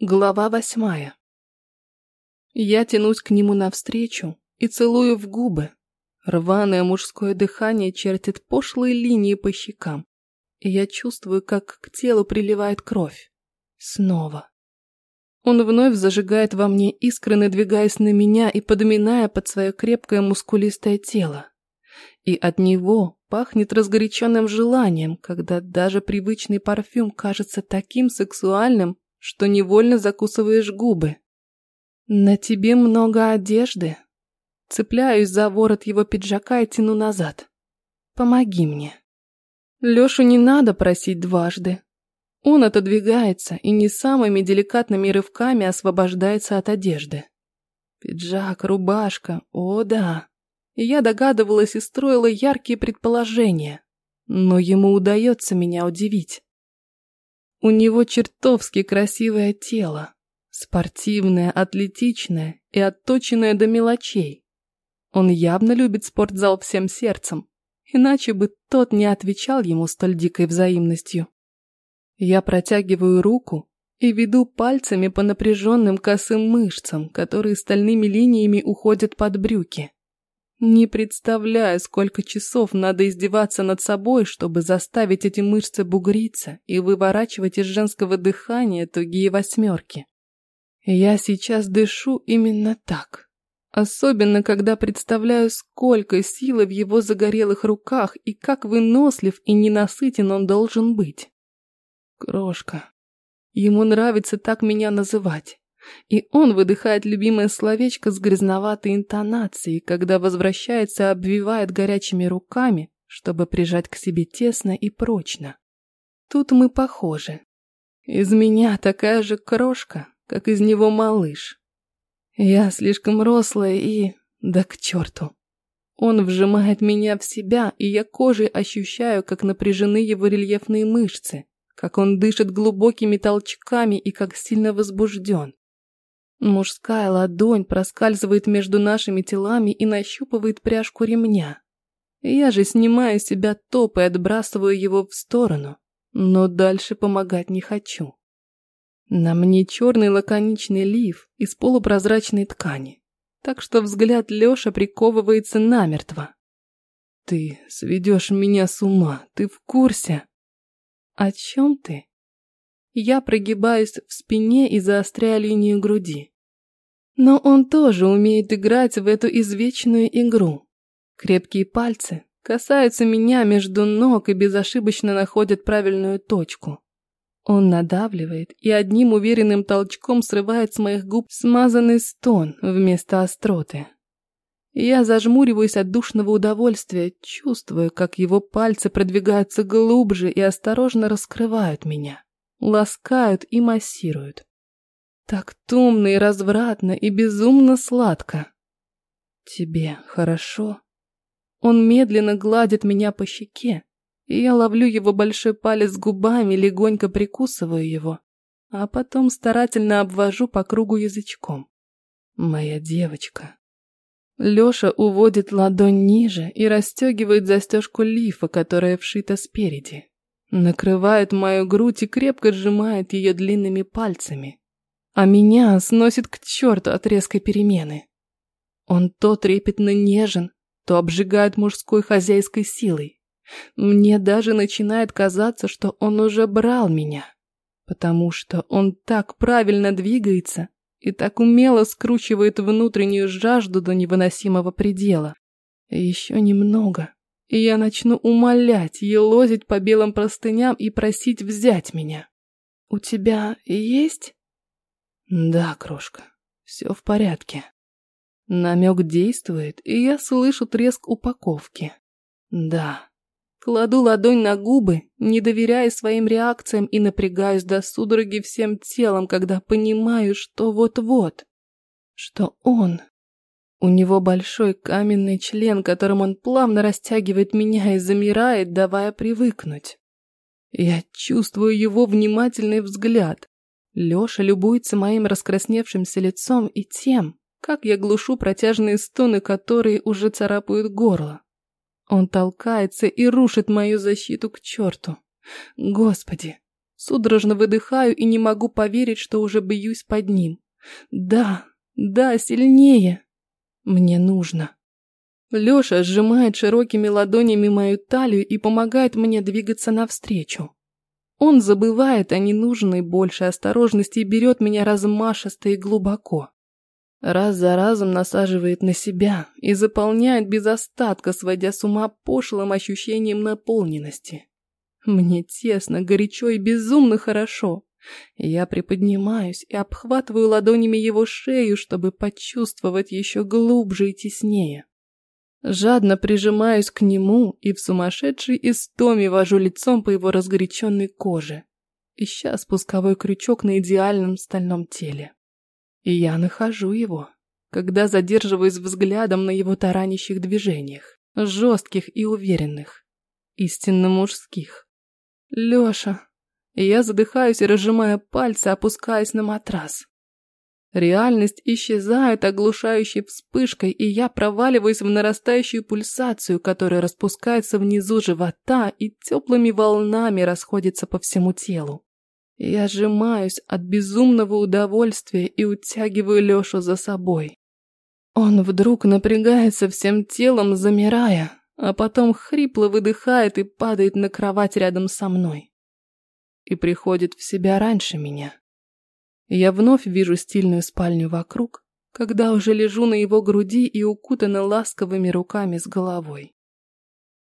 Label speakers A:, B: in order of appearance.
A: Глава восьмая. Я тянусь к нему навстречу и целую в губы. Рваное мужское дыхание чертит пошлые линии по щекам. И я чувствую, как к телу приливает кровь. Снова. Он вновь зажигает во мне искры, надвигаясь на меня и подминая под свое крепкое мускулистое тело. И от него пахнет разгоряченным желанием, когда даже привычный парфюм кажется таким сексуальным, что невольно закусываешь губы. На тебе много одежды. Цепляюсь за ворот его пиджака и тяну назад. Помоги мне. Лёшу не надо просить дважды. Он отодвигается и не самыми деликатными рывками освобождается от одежды. Пиджак, рубашка, о да. И я догадывалась и строила яркие предположения. Но ему удается меня удивить. У него чертовски красивое тело. Спортивное, атлетичное и отточенное до мелочей. Он явно любит спортзал всем сердцем, иначе бы тот не отвечал ему столь дикой взаимностью. Я протягиваю руку и веду пальцами по напряженным косым мышцам, которые стальными линиями уходят под брюки. Не представляю, сколько часов надо издеваться над собой, чтобы заставить эти мышцы бугриться и выворачивать из женского дыхания тугие восьмерки. Я сейчас дышу именно так. Особенно, когда представляю, сколько силы в его загорелых руках и как вынослив и ненасытен он должен быть. Крошка. Ему нравится так меня называть. И он выдыхает любимое словечко с грязноватой интонацией, когда возвращается обвивает горячими руками, чтобы прижать к себе тесно и прочно. Тут мы похожи. Из меня такая же крошка, как из него малыш. Я слишком рослая и... да к черту. Он вжимает меня в себя, и я кожей ощущаю, как напряжены его рельефные мышцы, как он дышит глубокими толчками и как сильно возбужден. Мужская ладонь проскальзывает между нашими телами и нащупывает пряжку ремня. Я же снимаю с себя топ и отбрасываю его в сторону, но дальше помогать не хочу. На мне черный лаконичный лиф из полупрозрачной ткани, так что взгляд Лёша приковывается намертво. «Ты сведешь меня с ума, ты в курсе?» «О чем ты?» Я прогибаюсь в спине и заостряю линию груди. Но он тоже умеет играть в эту извечную игру. Крепкие пальцы касаются меня между ног и безошибочно находят правильную точку. Он надавливает и одним уверенным толчком срывает с моих губ смазанный стон вместо остроты. Я зажмуриваюсь от душного удовольствия, чувствуя, как его пальцы продвигаются глубже и осторожно раскрывают меня ласкают и массируют. Так томно и развратно и безумно сладко. Тебе хорошо? Он медленно гладит меня по щеке, и я ловлю его большой палец губами, легонько прикусываю его, а потом старательно обвожу по кругу язычком. Моя девочка. Лёша уводит ладонь ниже и расстегивает застежку лифа, которая вшита спереди. Накрывает мою грудь и крепко сжимает ее длинными пальцами. А меня сносит к черту от резкой перемены. Он то трепетно нежен, то обжигает мужской хозяйской силой. Мне даже начинает казаться, что он уже брал меня, потому что он так правильно двигается и так умело скручивает внутреннюю жажду до невыносимого предела. Еще немного, и я начну умолять, елозить по белым простыням и просить взять меня. У тебя есть? Да, крошка, все в порядке. Намек действует, и я слышу треск упаковки. Да. Кладу ладонь на губы, не доверяя своим реакциям и напрягаюсь до судороги всем телом, когда понимаю, что вот-вот, что он у него большой каменный член, которым он плавно растягивает меня и замирает, давая привыкнуть. Я чувствую его внимательный взгляд. Лёша любуется моим раскрасневшимся лицом и тем, как я глушу протяжные стоны, которые уже царапают горло. Он толкается и рушит мою защиту к черту. Господи, Судорожно выдыхаю и не могу поверить, что уже бьюсь под ним. Да, да, сильнее. Мне нужно. Лёша сжимает широкими ладонями мою талию и помогает мне двигаться навстречу. Он забывает о ненужной больше осторожности и берет меня размашисто и глубоко. Раз за разом насаживает на себя и заполняет без остатка, сводя с ума пошлым ощущением наполненности. Мне тесно, горячо и безумно хорошо. Я приподнимаюсь и обхватываю ладонями его шею, чтобы почувствовать еще глубже и теснее. Жадно прижимаюсь к нему и в сумасшедшей истоме вожу лицом по его разгоряченной коже, ища спусковой крючок на идеальном стальном теле. И я нахожу его, когда задерживаюсь взглядом на его таранящих движениях, жестких и уверенных, истинно мужских. Лёша. Я задыхаюсь и разжимая пальцы, опускаясь на матрас. Реальность исчезает оглушающей вспышкой, и я проваливаюсь в нарастающую пульсацию, которая распускается внизу живота и теплыми волнами расходится по всему телу. Я сжимаюсь от безумного удовольствия и утягиваю Лешу за собой. Он вдруг напрягается всем телом, замирая, а потом хрипло выдыхает и падает на кровать рядом со мной. И приходит в себя раньше меня. Я вновь вижу стильную спальню вокруг, когда уже лежу на его груди и укутана ласковыми руками с головой.